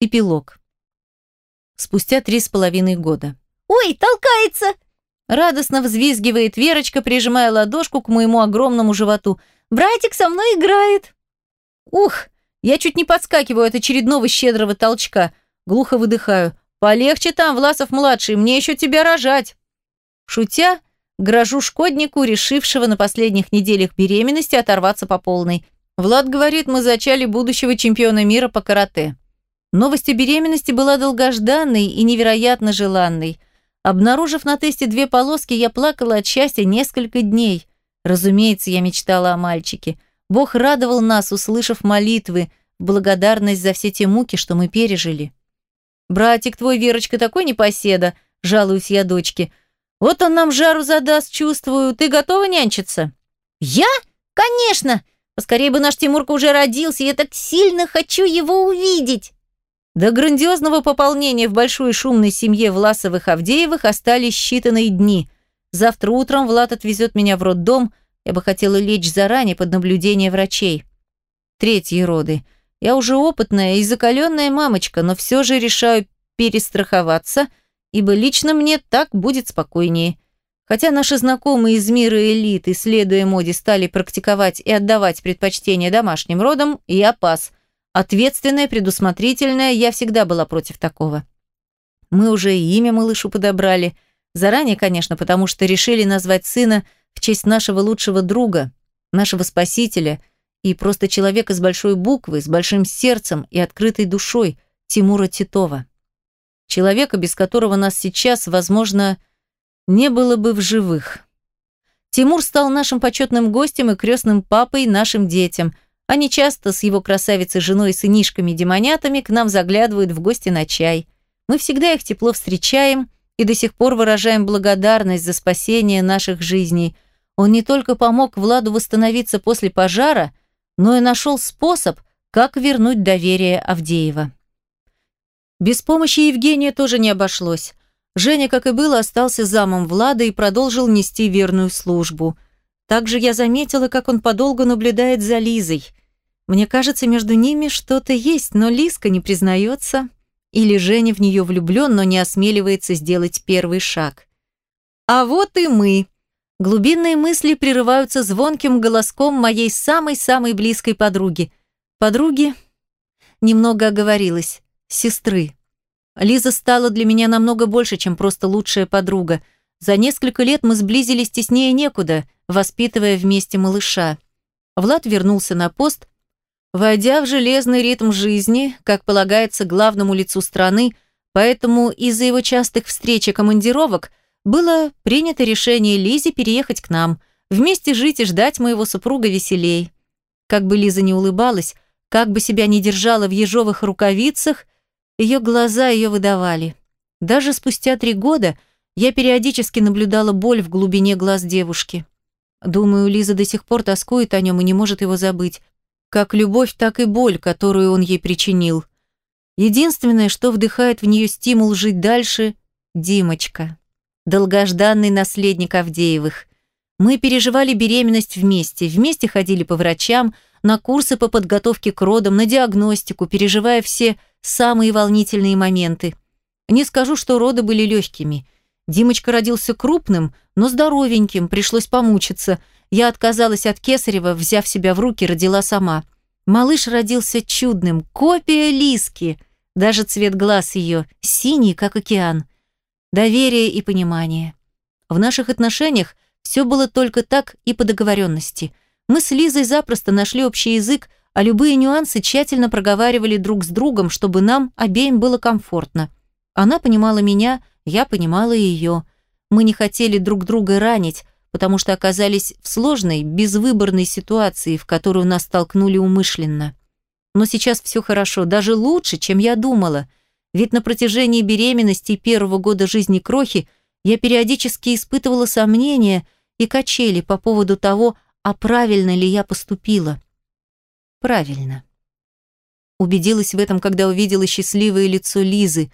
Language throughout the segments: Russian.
Эпилог. Спустя три с половиной года. «Ой, толкается!» Радостно взвизгивает Верочка, прижимая ладошку к моему огромному животу. «Братик со мной играет!» Ух, я чуть не подскакиваю от очередного щедрого толчка. Глухо выдыхаю. «Полегче там, Власов-младший, мне еще тебя рожать!» Шутя, грожу шкоднику, решившего на последних неделях беременности оторваться по полной. Влад говорит, мы зачали будущего чемпиона мира по карате. Новость о беременности была долгожданной и невероятно желанной. Обнаружив на тесте две полоски, я плакала от счастья несколько дней. Разумеется, я мечтала о мальчике. Бог радовал нас, услышав молитвы, благодарность за все те муки, что мы пережили. «Братик твой, Верочка, такой непоседа», – жалуюсь я дочке. «Вот он нам жару задаст, чувствую. Ты готова нянчиться?» «Я? Конечно! Поскорее бы наш Тимурка уже родился, я так сильно хочу его увидеть!» До грандиозного пополнения в большой шумной семье Власовых-Авдеевых остались считанные дни. Завтра утром Влад отвезет меня в роддом. Я бы хотела лечь заранее под наблюдение врачей. Третьи роды. Я уже опытная и закаленная мамочка, но все же решаю перестраховаться, ибо лично мне так будет спокойнее. Хотя наши знакомые из мира элиты, следуя моде, стали практиковать и отдавать предпочтение домашним родам, я пас – Ответственная, предусмотрительная, я всегда была против такого. Мы уже и имя малышу подобрали. Заранее, конечно, потому что решили назвать сына в честь нашего лучшего друга, нашего спасителя и просто человека с большой буквы, с большим сердцем и открытой душой, Тимура Титова. Человека, без которого нас сейчас, возможно, не было бы в живых. Тимур стал нашим почетным гостем и крестным папой нашим детям – они часто с его красавицей женой и сынишками-демонятами к нам заглядывают в гости на чай. Мы всегда их тепло встречаем и до сих пор выражаем благодарность за спасение наших жизней. Он не только помог Владу восстановиться после пожара, но и нашел способ, как вернуть доверие Авдеева. Без помощи Евгения тоже не обошлось. Женя, как и было, остался замом Влада и продолжил нести верную службу. Также я заметила, как он подолгу наблюдает за Лизой – мне кажется, между ними что-то есть, но Лиска не признается. Или Женя в нее влюблен, но не осмеливается сделать первый шаг. А вот и мы. Глубинные мысли прерываются звонким голоском моей самой-самой близкой подруги. Подруги? Немного оговорилась. Сестры. Лиза стала для меня намного больше, чем просто лучшая подруга. За несколько лет мы сблизились теснее некуда, воспитывая вместе малыша. Влад вернулся на пост, Войдя в железный ритм жизни, как полагается главному лицу страны, поэтому из-за его частых встреч и командировок было принято решение Лизе переехать к нам, вместе жить и ждать моего супруга веселей. Как бы Лиза не улыбалась, как бы себя не держала в ежовых рукавицах, ее глаза ее выдавали. Даже спустя три года я периодически наблюдала боль в глубине глаз девушки. Думаю, Лиза до сих пор тоскует о нем и не может его забыть, как любовь, так и боль, которую он ей причинил. Единственное, что вдыхает в нее стимул жить дальше – Димочка. Долгожданный наследник Авдеевых. Мы переживали беременность вместе, вместе ходили по врачам, на курсы по подготовке к родам, на диагностику, переживая все самые волнительные моменты. Не скажу, что роды были легкими. Димочка родился крупным, но здоровеньким, пришлось помучиться – я отказалась от Кесарева, взяв себя в руки, родила сама. Малыш родился чудным, копия Лиски. Даже цвет глаз ее синий, как океан. Доверие и понимание. В наших отношениях все было только так и по договоренности. Мы с Лизой запросто нашли общий язык, а любые нюансы тщательно проговаривали друг с другом, чтобы нам обеим было комфортно. Она понимала меня, я понимала ее. Мы не хотели друг друга ранить, потому что оказались в сложной, безвыборной ситуации, в которую нас столкнули умышленно. Но сейчас все хорошо, даже лучше, чем я думала. Ведь на протяжении беременности и первого года жизни Крохи я периодически испытывала сомнения и качели по поводу того, а правильно ли я поступила. Правильно. Убедилась в этом, когда увидела счастливое лицо Лизы,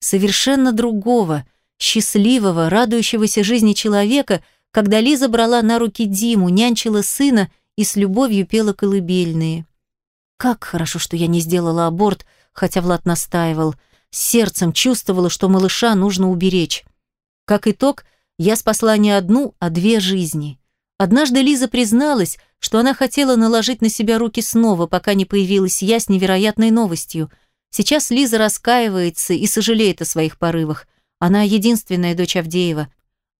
совершенно другого, счастливого, радующегося жизни человека – когда Лиза брала на руки Диму, нянчила сына и с любовью пела колыбельные. Как хорошо, что я не сделала аборт, хотя Влад настаивал. Сердцем чувствовала, что малыша нужно уберечь. Как итог, я спасла не одну, а две жизни. Однажды Лиза призналась, что она хотела наложить на себя руки снова, пока не появилась я с невероятной новостью. Сейчас Лиза раскаивается и сожалеет о своих порывах. Она единственная дочь Авдеева.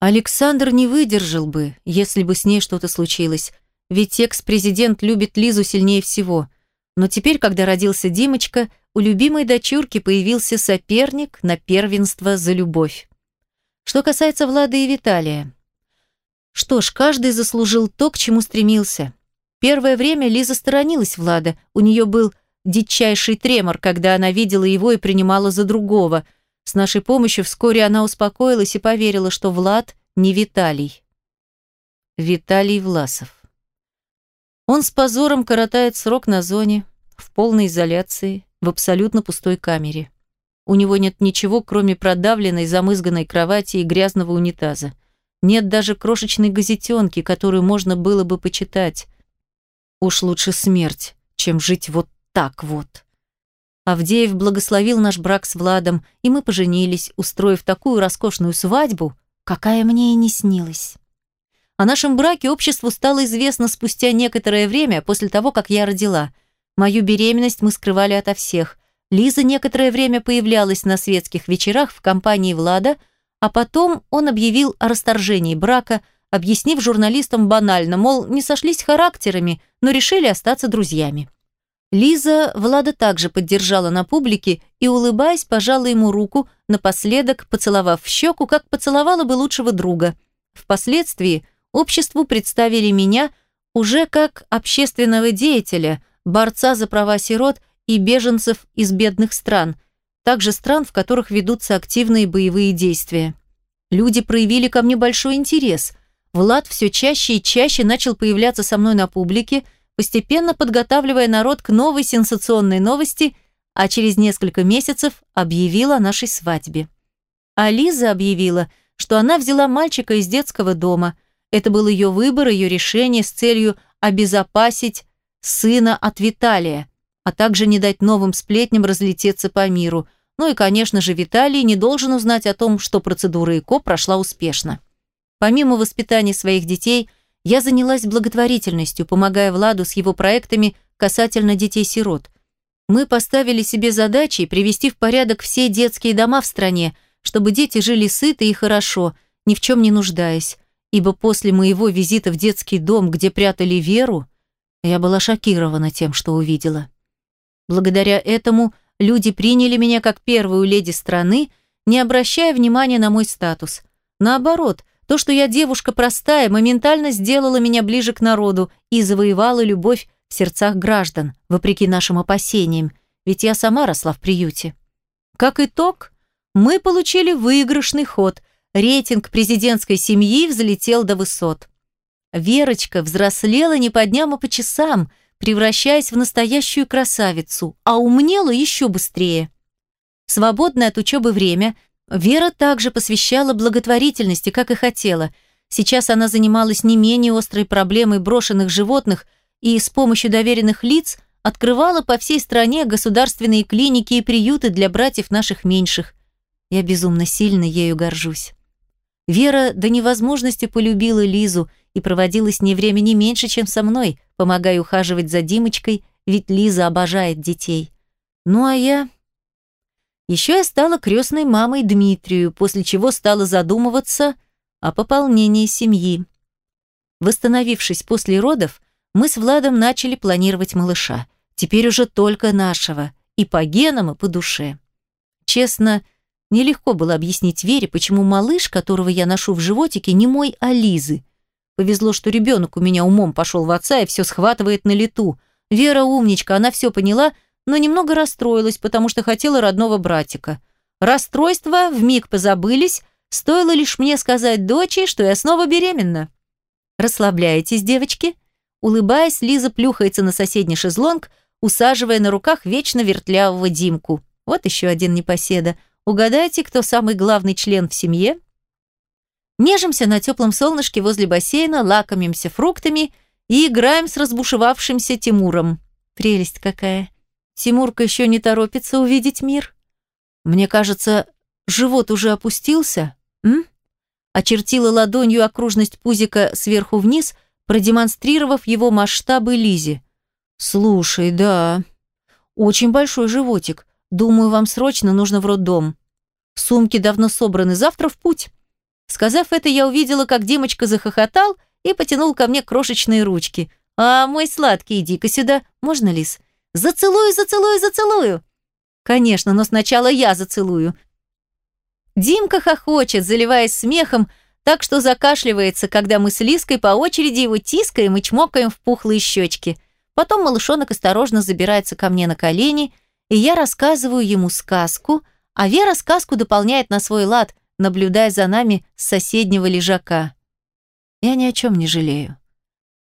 Александр не выдержал бы, если бы с ней что-то случилось. Ведь экс-президент любит Лизу сильнее всего. Но теперь, когда родился Димочка, у любимой дочурки появился соперник на первенство за любовь. Что касается Влада и Виталия. Что ж, каждый заслужил то, к чему стремился. Первое время Лиза сторонилась Влада, у нее был дичайший тремор, когда она видела его и принимала за другого. С нашей помощью вскоре она успокоилась и поверила, что Влад не Виталий. Виталий Власов. Он с позором коротает срок на зоне, в полной изоляции, в абсолютно пустой камере. У него нет ничего, кроме продавленной, замызганной кровати и грязного унитаза. Нет даже крошечной газетенки, которую можно было бы почитать. Уж лучше смерть, чем жить вот так вот. Авдеев благословил наш брак с Владом, и мы поженились, устроив такую роскошную свадьбу, какая мне и не снилась. О нашем браке обществу стало известно спустя некоторое время после того, как я родила. Мою беременность мы скрывали ото всех. Лиза некоторое время появлялась на светских вечерах в компании Влада, а потом он объявил о расторжении брака, объяснив журналистам банально, мол, не сошлись характерами, но решили остаться друзьями. Лиза Влада также поддержала на публике и, улыбаясь, пожала ему руку, напоследок поцеловав в щеку, как поцеловала бы лучшего друга. Впоследствии обществу представили меня уже как общественного деятеля, борца за права сирот и беженцев из бедных стран, также стран, в которых ведутся активные боевые действия. Люди проявили ко мне большой интерес. Влад все чаще и чаще начал появляться со мной на публике, постепенно подготавливая народ к новой сенсационной новости, а через несколько месяцев объявила о нашей свадьбе. А Лиза объявила, что она взяла мальчика из детского дома. Это был ее выбор, ее решение с целью обезопасить сына от Виталия, а также не дать новым сплетням разлететься по миру. Ну и, конечно же, Виталий не должен узнать о том, что процедура ЭКО прошла успешно. Помимо воспитания своих детей, я занялась благотворительностью, помогая Владу с его проектами касательно детей-сирот. Мы поставили себе задачей привести в порядок все детские дома в стране, чтобы дети жили сыто и хорошо, ни в чем не нуждаясь, ибо после моего визита в детский дом, где прятали Веру, я была шокирована тем, что увидела. Благодаря этому люди приняли меня как первую леди страны, не обращая внимания на мой статус. Наоборот, то, что я девушка простая, моментально сделало меня ближе к народу и завоевало любовь в сердцах граждан, вопреки нашим опасениям, ведь я сама росла в приюте. Как итог, мы получили выигрышный ход. Рейтинг президентской семьи взлетел до высот. Верочка взрослела не по дням, а по часам – превращаясь в настоящую красавицу, а умнела еще быстрее. Свободное от учебы время Вера также посвящала благотворительности, как и хотела. Сейчас она занималась не менее острой проблемой брошенных животных и с помощью доверенных лиц открывала по всей стране государственные клиники и приюты для братьев наших меньших. Я безумно сильно ею горжусь. Вера до невозможности полюбила Лизу и проводила с ней время не меньше, чем со мной, помогая ухаживать за Димочкой, ведь Лиза обожает детей. Ну а я... Еще я стала крестной мамой Дмитрию, после чего стала задумываться о пополнении семьи. Восстановившись после родов, мы с Владом начали планировать малыша. Теперь уже только нашего. И по генам, и по душе. Честно, нелегко было объяснить Вере, почему малыш, которого я ношу в животике, не мой, а Лизы. Повезло, что ребенок у меня умом пошел в отца и все схватывает на лету. Вера умничка, она все поняла, но немного расстроилась, потому что хотела родного братика. Расстройства вмиг позабылись, стоило лишь мне сказать дочери, что я снова беременна. «Расслабляйтесь, девочки?» Улыбаясь, Лиза плюхается на соседний шезлонг, усаживая на руках вечно вертлявого Димку. Вот еще один непоседа. Угадайте, кто самый главный член в семье? Нежимся на теплом солнышке возле бассейна, лакомимся фруктами и играем с разбушевавшимся Тимуром. Прелесть какая. Тимурка еще не торопится увидеть мир? Мне кажется, живот уже опустился, м? Очертила ладонью окружность пузика сверху вниз, продемонстрировав его масштабы Лизе. Слушай, да, очень большой животик. Думаю, вам срочно нужно в роддом. Сумки давно собраны, завтра в путь. Сказав это, я увидела, как Димочка захохотал и потянул ко мне крошечные ручки. «А, мой сладкий, иди-ка сюда. Можно, Лис?» «Зацелую, зацелую, зацелую!» «Конечно, но сначала я зацелую». Димка хохочет, заливаясь смехом, так что закашливается, когда мы с Лиской по очереди его тискаем и чмокаем в пухлые щечки. Потом малышонок осторожно забирается ко мне на колени, и я рассказываю ему сказку, а Вера сказку дополняет на свой лад, наблюдая за нами с соседнего лежака. Я ни о чем не жалею.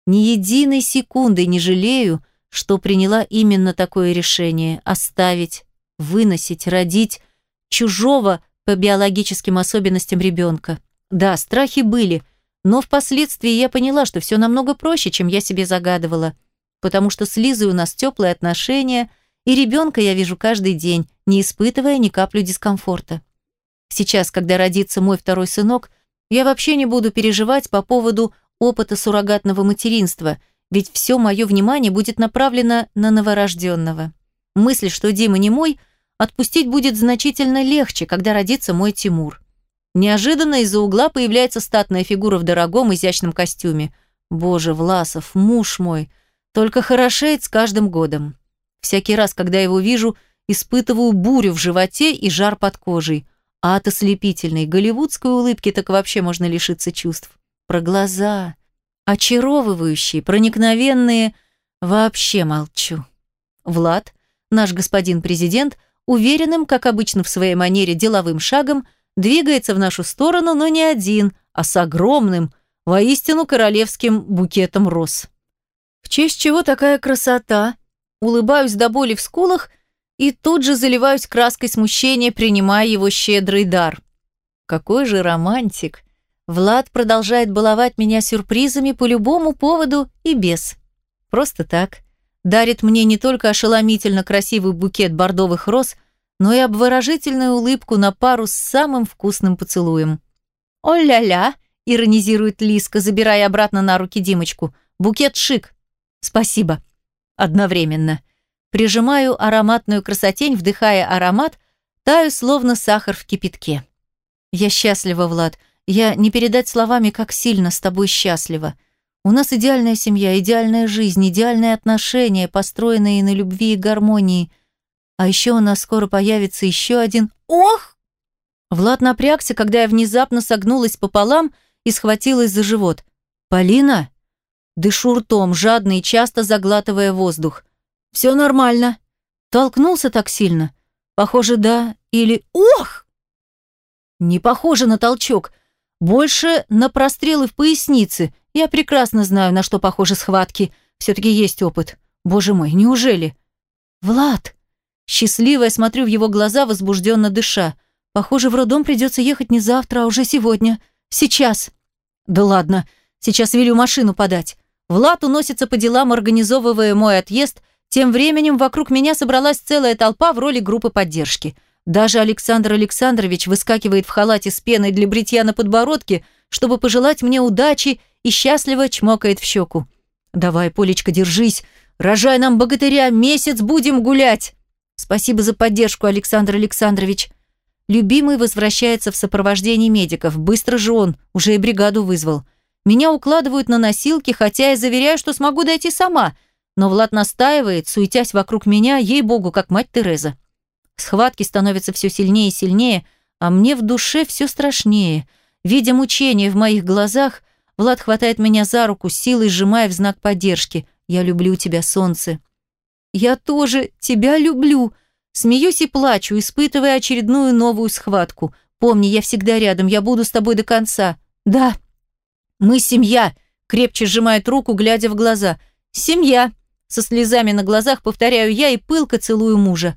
Ни единой секунды не жалею, что приняла именно такое решение – оставить, выносить, родить чужого по биологическим особенностям ребенка. Да, страхи были, но впоследствии я поняла, что все намного проще, чем я себе загадывала, потому что с Лизой у нас теплые отношения, и ребенка я вижу каждый день, не испытывая ни каплю дискомфорта. Сейчас, когда родится мой второй сынок, я вообще не буду переживать по поводу опыта суррогатного материнства, ведь все мое внимание будет направлено на новорожденного. Мысль, что Дима не мой, отпустить будет значительно легче, когда родится мой Тимур. Неожиданно из-за угла появляется статная фигура в дорогом изящном костюме. Боже, Власов, муж мой, только хорошеет с каждым годом. Всякий раз, когда его вижу, испытываю бурю в животе и жар под кожей. А от ослепительной голливудской улыбки так вообще можно лишиться чувств. Про глаза. Очаровывающие, проникновенные. Вообще молчу. Влад, наш господин президент, уверенным, как обычно в своей манере, деловым шагом, двигается в нашу сторону, но не один, а с огромным, воистину королевским букетом роз. В честь чего такая красота? Улыбаюсь до боли в скулах и тут же заливаюсь краской смущения, принимая его щедрый дар. Какой же романтик! Влад продолжает баловать меня сюрпризами по любому поводу и без. Просто так. Дарит мне не только ошеломительно красивый букет бордовых роз, но и обворожительную улыбку на пару с самым вкусным поцелуем. «О-ля-ля!» – иронизирует Лиска, забирая обратно на руки Димочку. «Букет шик!» «Спасибо!» Одновременно. Прижимаю ароматную красотень, вдыхая аромат, таю словно сахар в кипятке. «Я счастлива, Влад. Я не передать словами, как сильно с тобой счастлива. У нас идеальная семья, идеальная жизнь, идеальные отношения, построенные на любви и гармонии – а еще у нас скоро появится еще один... Ох! Влад напрягся, когда я внезапно согнулась пополам и схватилась за живот. «Полина?» Дышу ртом, жадно и часто заглатывая воздух. «Все нормально». Толкнулся так сильно? Похоже, да. Или «Ох!» Не похоже на толчок. Больше на прострелы в пояснице. Я прекрасно знаю, на что похожи схватки. Все-таки есть опыт. Боже мой, неужели? «Влад!» Счастливая смотрю в его глаза, возбужденно дыша. Похоже, в роддом придется ехать не завтра, а уже сегодня. Сейчас. Да ладно, сейчас велю машину подать. Влад уносится по делам, организовывая мой отъезд. Тем временем вокруг меня собралась целая толпа в роли группы поддержки. Даже Александр Александрович выскакивает в халате с пеной для бритья на подбородке, чтобы пожелать мне удачи и счастливо чмокает в щеку. «Давай, Полечка, держись. Рожай нам богатыря, месяц будем гулять!» Спасибо за поддержку, Александр Александрович. Любимый возвращается в сопровождении медиков. Быстро же он, уже и бригаду вызвал. Меня укладывают на носилки, хотя я заверяю, что смогу дойти сама. Но Влад настаивает, суетясь вокруг меня, ей-богу, как мать Тереза. Схватки становятся все сильнее и сильнее, а мне в душе все страшнее. Видя мучения в моих глазах, Влад хватает меня за руку, силой сжимая в знак поддержки. «Я люблю тебя, солнце. «Я тоже тебя люблю!» Смеюсь и плачу, испытывая очередную новую схватку. «Помни, я всегда рядом, я буду с тобой до конца». «Да». «Мы семья!» Крепче сжимает руку, глядя в глаза. «Семья!» Со слезами на глазах повторяю я и пылко целую мужа.